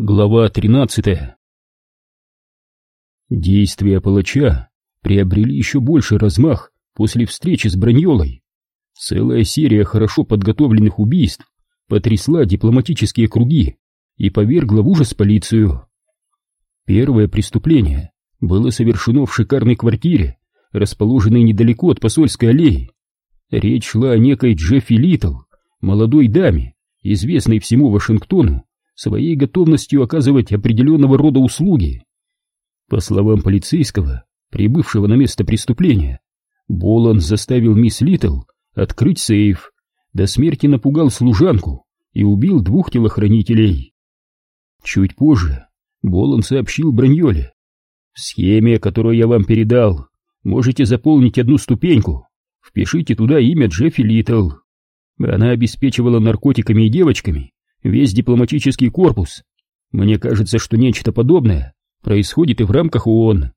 Глава 13 Действия палача приобрели еще больше размах после встречи с Браньолой. Целая серия хорошо подготовленных убийств потрясла дипломатические круги и повергла в ужас полицию. Первое преступление было совершено в шикарной квартире, расположенной недалеко от посольской аллеи. Речь шла о некой Джеффи Литл, молодой даме, известной всему Вашингтону своей готовностью оказывать определенного рода услуги. По словам полицейского, прибывшего на место преступления, Болан заставил мисс Литл открыть сейф, до смерти напугал служанку и убил двух телохранителей. Чуть позже Болан сообщил Браньоле. В схеме, которую я вам передал, можете заполнить одну ступеньку. Впишите туда имя Джеффи Литл. Она обеспечивала наркотиками и девочками весь дипломатический корпус. Мне кажется, что нечто подобное происходит и в рамках ООН.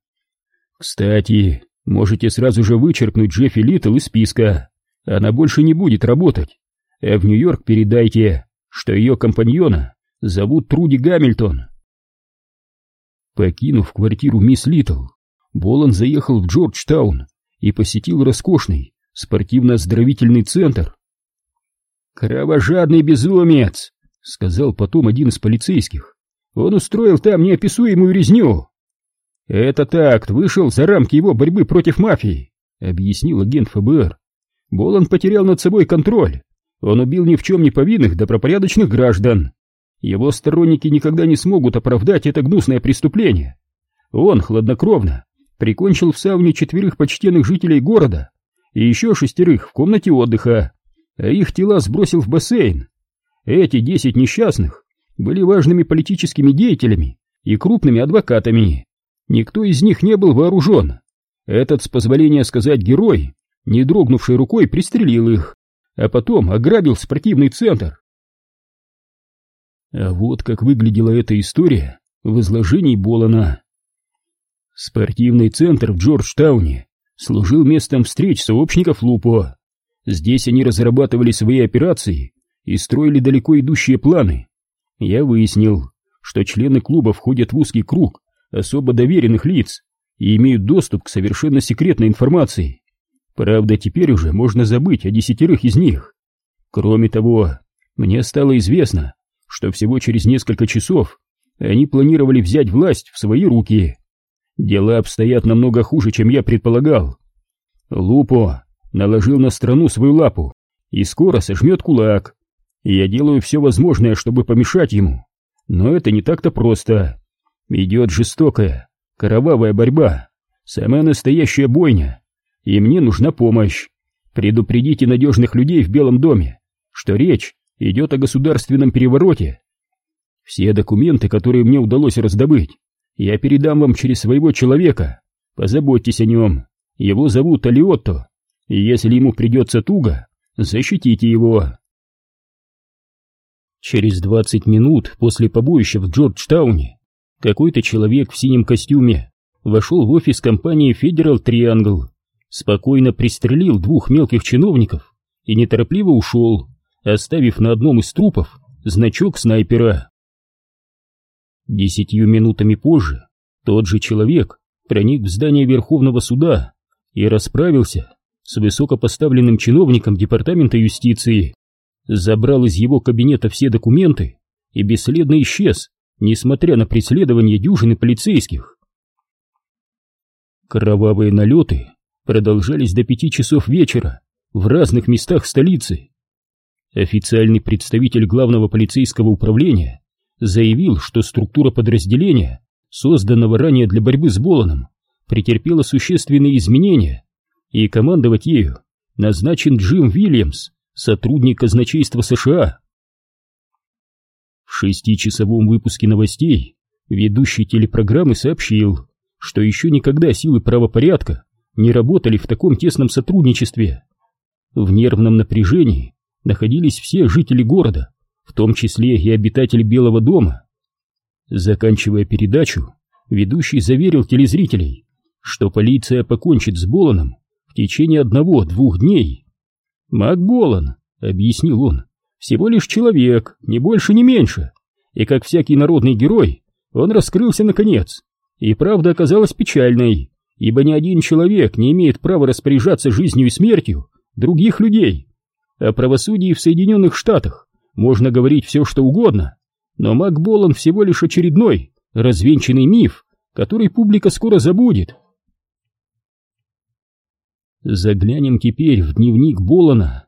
Кстати, можете сразу же вычеркнуть Джеффи Литл из списка. Она больше не будет работать. А в Нью-Йорк передайте, что ее компаньона зовут Труди Гамильтон. Покинув квартиру мисс Литл, Болан заехал в Джорджтаун и посетил роскошный спортивно-оздоровительный центр. «Кровожадный безумец!» — сказал потом один из полицейских. «Он устроил там неописуемую резню!» «Этот акт вышел за рамки его борьбы против мафии», — объяснил агент ФБР. «Болон потерял над собой контроль. Он убил ни в чем не повинных добропорядочных граждан. Его сторонники никогда не смогут оправдать это гнусное преступление. Он хладнокровно прикончил в сауне четверых почтенных жителей города и еще шестерых в комнате отдыха, а их тела сбросил в бассейн. Эти десять несчастных были важными политическими деятелями и крупными адвокатами. Никто из них не был вооружен. Этот, с позволения сказать герой, не дрогнувшей рукой пристрелил их, а потом ограбил спортивный центр. А вот как выглядела эта история в изложении Болана. Спортивный центр в Джорджтауне служил местом встреч сообщников Лупо. Здесь они разрабатывали свои операции и строили далеко идущие планы. Я выяснил, что члены клуба входят в узкий круг особо доверенных лиц и имеют доступ к совершенно секретной информации. Правда, теперь уже можно забыть о десятерых из них. Кроме того, мне стало известно, что всего через несколько часов они планировали взять власть в свои руки. Дела обстоят намного хуже, чем я предполагал. Лупо наложил на страну свою лапу и скоро сожмет кулак, я делаю все возможное, чтобы помешать ему. Но это не так-то просто. Идет жестокая, кровавая борьба, самая настоящая бойня. И мне нужна помощь. Предупредите надежных людей в Белом доме, что речь идет о государственном перевороте. Все документы, которые мне удалось раздобыть, я передам вам через своего человека. Позаботьтесь о нем. Его зовут Алиотто. И если ему придется туго, защитите его. Через 20 минут после побоища в Джорджтауне какой-то человек в синем костюме вошел в офис компании Federal Triangle, спокойно пристрелил двух мелких чиновников и неторопливо ушел, оставив на одном из трупов значок снайпера. Десятью минутами позже тот же человек проник в здание Верховного суда и расправился с высокопоставленным чиновником Департамента юстиции забрал из его кабинета все документы и бесследно исчез, несмотря на преследование дюжины полицейских. Кровавые налеты продолжались до пяти часов вечера в разных местах столицы. Официальный представитель главного полицейского управления заявил, что структура подразделения, созданного ранее для борьбы с Боланом, претерпела существенные изменения, и командовать ею назначен Джим Вильямс, сотрудник казначейства США. В шестичасовом выпуске новостей ведущий телепрограммы сообщил, что еще никогда силы правопорядка не работали в таком тесном сотрудничестве. В нервном напряжении находились все жители города, в том числе и обитатели Белого дома. Заканчивая передачу, ведущий заверил телезрителей, что полиция покончит с Боланом в течение одного-двух дней. «Макболан», — объяснил он, — «всего лишь человек, ни больше, ни меньше. и как всякий народный герой, он раскрылся наконец. И правда оказалась печальной, ибо ни один человек не имеет права распоряжаться жизнью и смертью других людей. О правосудии в Соединенных Штатах можно говорить все, что угодно, но Макболан всего лишь очередной, развенчанный миф, который публика скоро забудет. Заглянем теперь в дневник Болана.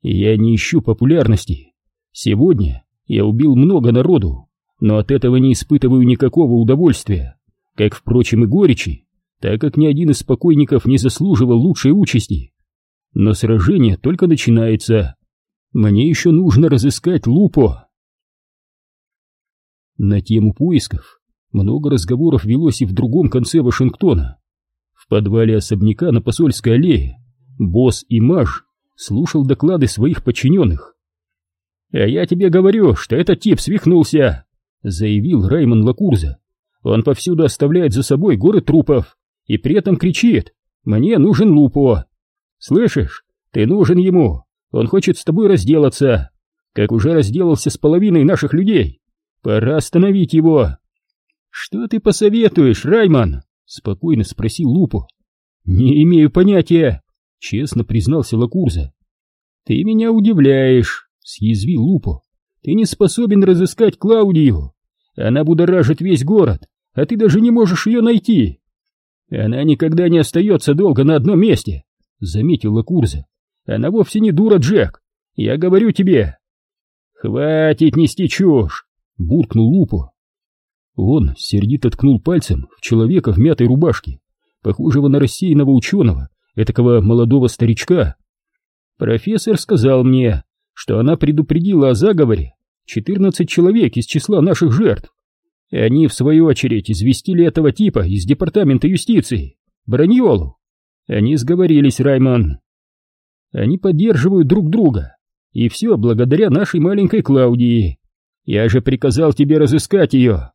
Я не ищу популярности. Сегодня я убил много народу, но от этого не испытываю никакого удовольствия, как, впрочем, и горечи, так как ни один из покойников не заслуживал лучшей участи. Но сражение только начинается. Мне еще нужно разыскать Лупо. На тему поисков много разговоров велось и в другом конце Вашингтона. В подвале особняка на Посольской аллее босс и Маж слушал доклады своих подчиненных. «А я тебе говорю, что этот тип свихнулся!» — заявил Раймон Лакурза. «Он повсюду оставляет за собой горы трупов и при этом кричит «Мне нужен Лупо!» «Слышишь, ты нужен ему, он хочет с тобой разделаться, как уже разделался с половиной наших людей. Пора остановить его!» «Что ты посоветуешь, Раймон?» — спокойно спросил Лупо. «Не имею понятия», — честно признался Лакурза. «Ты меня удивляешь», — съязвил Лупо. «Ты не способен разыскать Клаудию. Она будоражит весь город, а ты даже не можешь ее найти». «Она никогда не остается долго на одном месте», — заметил Лакурза. «Она вовсе не дура, Джек. Я говорю тебе». «Хватит нести чушь», — буркнул Лупо. Он сердито ткнул пальцем в человека в мятой рубашке, похожего на рассеянного ученого, этакого молодого старичка. Профессор сказал мне, что она предупредила о заговоре 14 человек из числа наших жертв. И они, в свою очередь, известили этого типа из департамента юстиции, Браньолу. Они сговорились, Раймон. Они поддерживают друг друга, и все благодаря нашей маленькой Клаудии. Я же приказал тебе разыскать ее.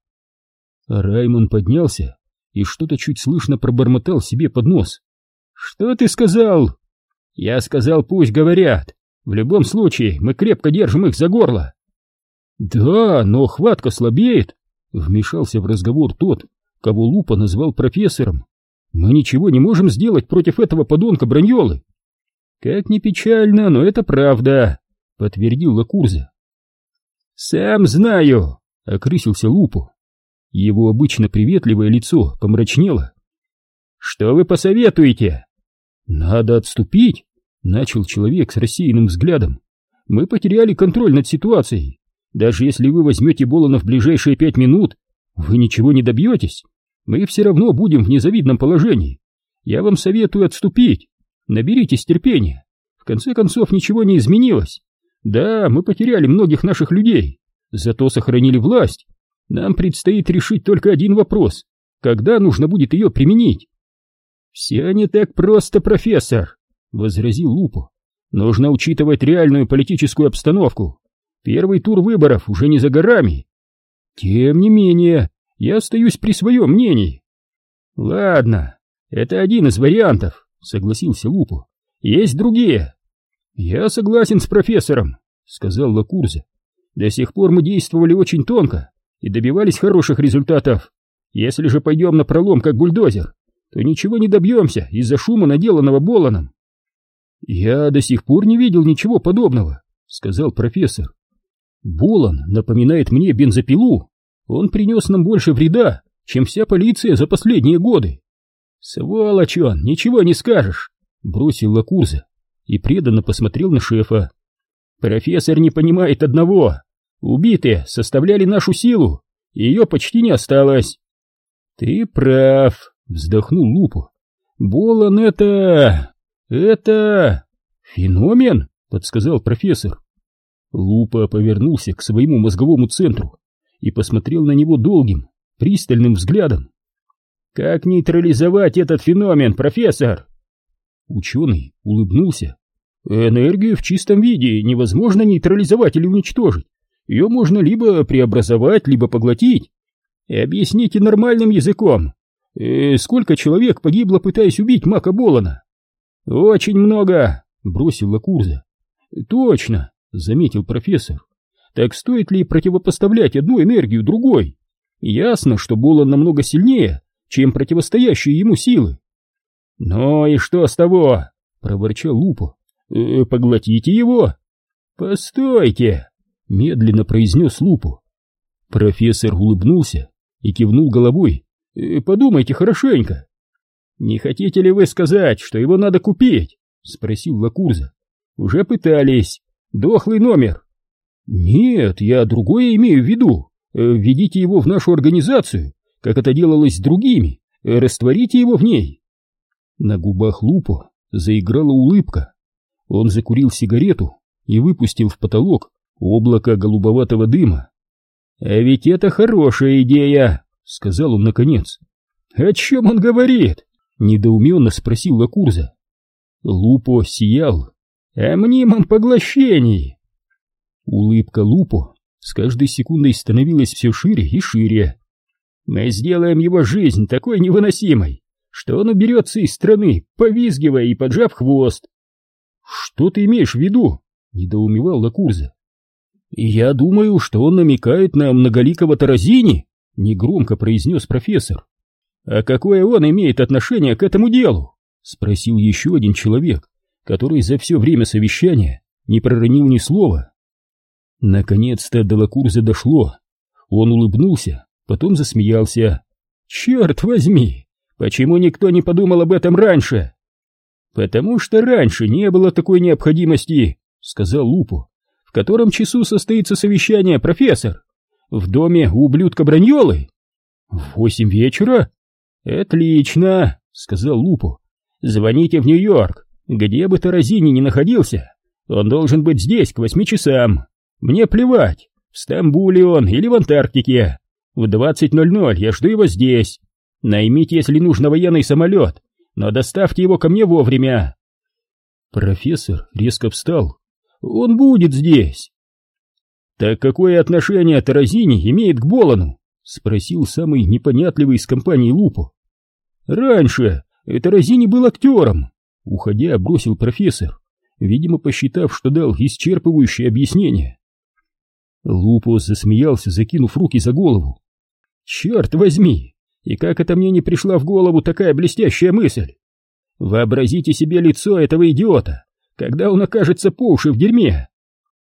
Раймон поднялся и что-то чуть слышно пробормотал себе под нос. «Что ты сказал?» «Я сказал, пусть говорят. В любом случае, мы крепко держим их за горло». «Да, но хватка слабеет», — вмешался в разговор тот, кого Лупа назвал профессором. «Мы ничего не можем сделать против этого подонка Браньолы». «Как ни печально, но это правда», — подтвердил Лакурза. «Сам знаю», — окрысился Лупу. Его обычно приветливое лицо помрачнело. «Что вы посоветуете?» «Надо отступить», — начал человек с рассеянным взглядом. «Мы потеряли контроль над ситуацией. Даже если вы возьмете Болона в ближайшие пять минут, вы ничего не добьетесь. Мы все равно будем в незавидном положении. Я вам советую отступить. Наберитесь терпения. В конце концов, ничего не изменилось. Да, мы потеряли многих наших людей, зато сохранили власть нам предстоит решить только один вопрос. Когда нужно будет ее применить? Все не так просто, профессор, возразил Лупо. Нужно учитывать реальную политическую обстановку. Первый тур выборов уже не за горами. Тем не менее, я остаюсь при своем мнении. Ладно, это один из вариантов, согласился Лупо. Есть другие. Я согласен с профессором, сказал Лакурза. До сих пор мы действовали очень тонко, и добивались хороших результатов. Если же пойдем на пролом как бульдозер, то ничего не добьемся из-за шума, наделанного Боланом. «Я до сих пор не видел ничего подобного», — сказал профессор. «Болан напоминает мне бензопилу. Он принес нам больше вреда, чем вся полиция за последние годы». «Сволочь он, ничего не скажешь», — бросил Лакуза и преданно посмотрел на шефа. «Профессор не понимает одного. Убитые составляли нашу силу, и ее почти не осталось. Ты прав, вздохнул Лупу. Болон это... это... феномен, подсказал профессор. Лупа повернулся к своему мозговому центру и посмотрел на него долгим, пристальным взглядом. «Как нейтрализовать этот феномен, профессор?» Ученый улыбнулся. «Энергию в чистом виде невозможно нейтрализовать или уничтожить. Ее можно либо преобразовать, либо поглотить. Объясните нормальным языком. Э, сколько человек погибло, пытаясь убить Мака Болана? Очень много, бросил Лакурза. Точно, заметил профессор. так стоит ли противопоставлять одну энергию другой? Ясно, что Болон намного сильнее, чем противостоящие ему силы. «Ну и что с того?» — проворчал Лупо. «Э, «Поглотите его!» «Постойте!» — медленно произнес Лупо. Профессор улыбнулся и кивнул головой. «Э, «Подумайте хорошенько!» «Не хотите ли вы сказать, что его надо купить?» — спросил Лакурза. «Уже пытались. Дохлый номер». «Нет, я другое имею в виду. Э, введите его в нашу организацию, как это делалось с другими. Растворите его в ней». На губах Лупо заиграла улыбка. Он закурил сигарету и выпустил в потолок облако голубоватого дыма. «А ведь это хорошая идея», — сказал он наконец. «О чем он говорит?» — недоуменно спросил Лакурза. Лупо сиял. «О мнимом поглощении!» Улыбка Лупо с каждой секундой становилась все шире и шире. «Мы сделаем его жизнь такой невыносимой, что он уберется из страны, повизгивая и поджав хвост. «Что ты имеешь в виду?» — недоумевал Лакурза. «Я думаю, что он намекает на многоликого Таразини», — негромко произнес профессор. «А какое он имеет отношение к этому делу?» — спросил еще один человек, который за все время совещания не проронил ни слова. Наконец-то до Лакурза дошло. Он улыбнулся, потом засмеялся. «Черт возьми! Почему никто не подумал об этом раньше? Потому что раньше не было такой необходимости, сказал Лупу. В котором часу состоится совещание, профессор? В доме у ублюдка Браньолы? В восемь вечера? Отлично, сказал Лупу. Звоните в Нью-Йорк, где бы Таразини ни находился. Он должен быть здесь к восьми часам. Мне плевать, в Стамбуле он или в Антарктике. В двадцать ноль ноль я жду его здесь. Наймите, если нужно, военный самолет, но доставьте его ко мне вовремя. Профессор резко встал. Он будет здесь. Так какое отношение Таразини имеет к Болону? Спросил самый непонятливый из компании Лупо. Раньше Таразини был актером. Уходя, бросил профессор, видимо, посчитав, что дал исчерпывающее объяснение. Лупо засмеялся, закинув руки за голову. «Черт возьми! И как это мне не пришла в голову такая блестящая мысль? Вообразите себе лицо этого идиота, когда он окажется по уши в дерьме.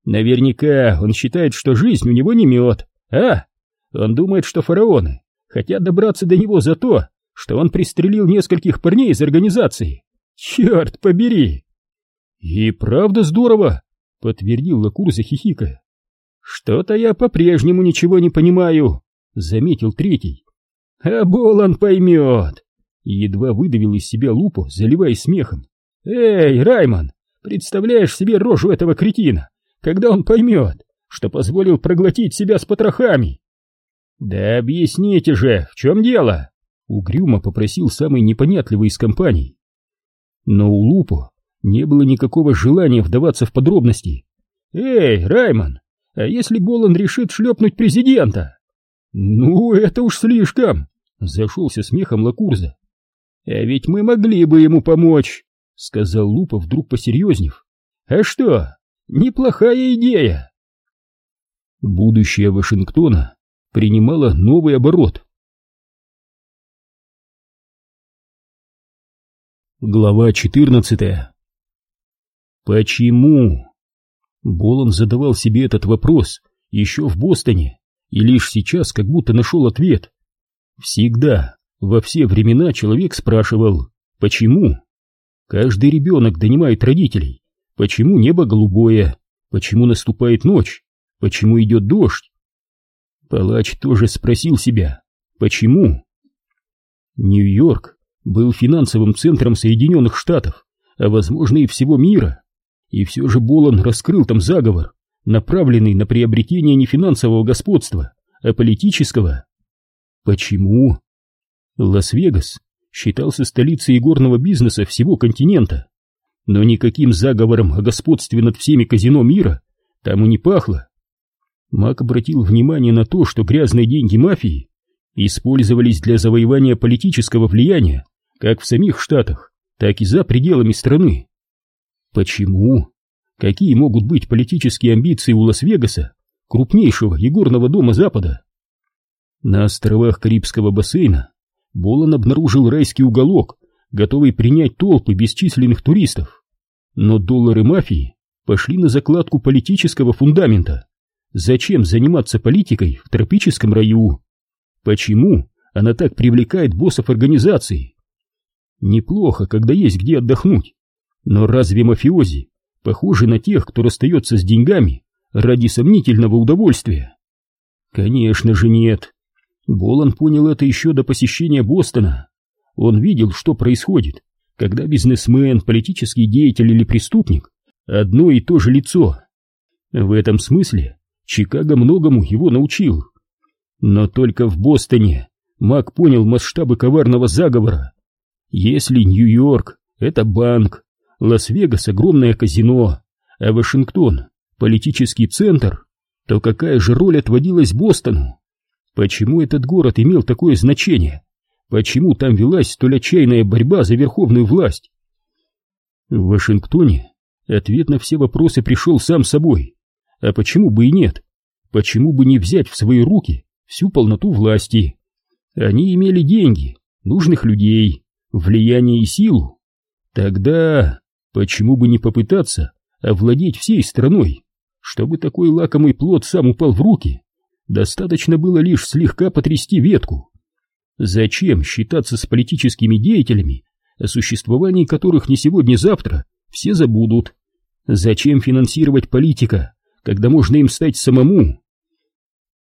Наверняка он считает, что жизнь у него не мед, а? Он думает, что фараоны хотят добраться до него за то, что он пристрелил нескольких парней из организации. Черт побери! И правда здорово, подтвердил Лакур, захихикая. Что-то я по-прежнему ничего не понимаю, заметил третий. А Болан поймет. Едва выдавил из себя лупу, заливаясь смехом. Эй, Раймон, представляешь себе рожу этого кретина, когда он поймет, что позволил проглотить себя с потрохами? Да объясните же, в чем дело? Угрюмо попросил самый непонятливый из компаний. Но у Лупо не было никакого желания вдаваться в подробности. «Эй, Раймон, а если Болан решит шлепнуть президента?» «Ну, это уж слишком!» Зашелся смехом Лакурза. «А ведь мы могли бы ему помочь», — сказал Лупа, вдруг посерьезнев. «А что? Неплохая идея». Будущее Вашингтона принимало новый оборот. Глава 14 Почему? Болон задавал себе этот вопрос еще в Бостоне и лишь сейчас как будто нашел ответ. Всегда, во все времена человек спрашивал «почему?». Каждый ребенок донимает родителей. Почему небо голубое? Почему наступает ночь? Почему идет дождь? Палач тоже спросил себя «почему?». Нью-Йорк был финансовым центром Соединенных Штатов, а возможно и всего мира. И все же Болон раскрыл там заговор, направленный на приобретение не финансового господства, а политического. Почему? Лас-Вегас считался столицей игорного бизнеса всего континента, но никаким заговором о господстве над всеми казино мира там и не пахло. Мак обратил внимание на то, что грязные деньги мафии использовались для завоевания политического влияния как в самих штатах, так и за пределами страны. Почему? Какие могут быть политические амбиции у Лас-Вегаса крупнейшего игорного дома Запада. На островах Карибского бассейна Болон обнаружил райский уголок, готовый принять толпы бесчисленных туристов. Но доллары мафии пошли на закладку политического фундамента. Зачем заниматься политикой в тропическом раю? Почему она так привлекает боссов организации? Неплохо, когда есть где отдохнуть. Но разве мафиози похожи на тех, кто расстается с деньгами ради сомнительного удовольствия? Конечно же нет. Болан понял это еще до посещения Бостона. Он видел, что происходит, когда бизнесмен, политический деятель или преступник — одно и то же лицо. В этом смысле Чикаго многому его научил. Но только в Бостоне Мак понял масштабы коварного заговора. Если Нью-Йорк — это банк, Лас-Вегас — огромное казино, а Вашингтон — политический центр, то какая же роль отводилась Бостону? Почему этот город имел такое значение? Почему там велась столь отчаянная борьба за верховную власть? В Вашингтоне ответ на все вопросы пришел сам собой. А почему бы и нет? Почему бы не взять в свои руки всю полноту власти? Они имели деньги, нужных людей, влияние и силу. Тогда почему бы не попытаться овладеть всей страной, чтобы такой лакомый плод сам упал в руки? Достаточно было лишь слегка потрясти ветку. Зачем считаться с политическими деятелями, о существовании которых не сегодня-завтра все забудут? Зачем финансировать политика, когда можно им стать самому?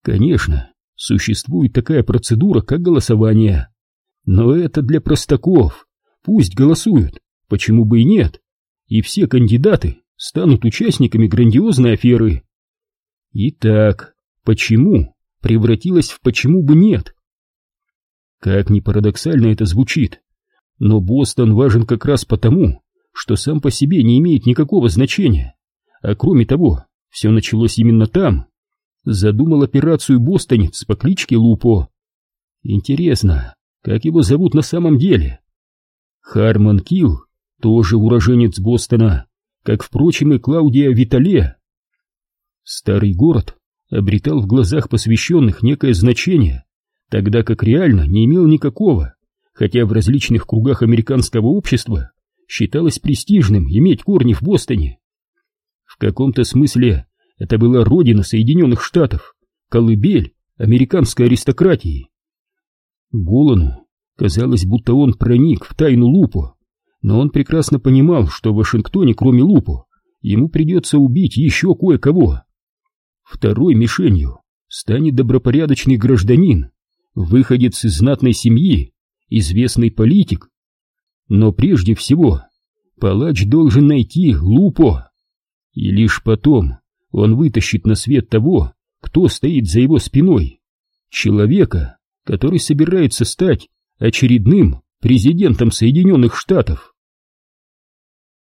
Конечно, существует такая процедура, как голосование. Но это для простаков. Пусть голосуют, почему бы и нет. И все кандидаты станут участниками грандиозной аферы. Итак, почему превратилась в почему бы нет? Как ни парадоксально это звучит, но Бостон важен как раз потому, что сам по себе не имеет никакого значения. А кроме того, все началось именно там. Задумал операцию бостонец по кличке Лупо. Интересно, как его зовут на самом деле? Харман Килл, тоже уроженец Бостона, как, впрочем, и Клаудия Витале. Старый город обретал в глазах посвященных некое значение, тогда как реально не имел никакого, хотя в различных кругах американского общества считалось престижным иметь корни в Бостоне. В каком-то смысле это была родина Соединенных Штатов, колыбель американской аристократии. Голану казалось, будто он проник в тайну Лупо, но он прекрасно понимал, что в Вашингтоне, кроме Лупо, ему придется убить еще кое-кого. Второй мишенью станет добропорядочный гражданин, выходец из знатной семьи, известный политик. Но прежде всего палач должен найти Лупо, и лишь потом он вытащит на свет того, кто стоит за его спиной, человека, который собирается стать очередным президентом Соединенных Штатов.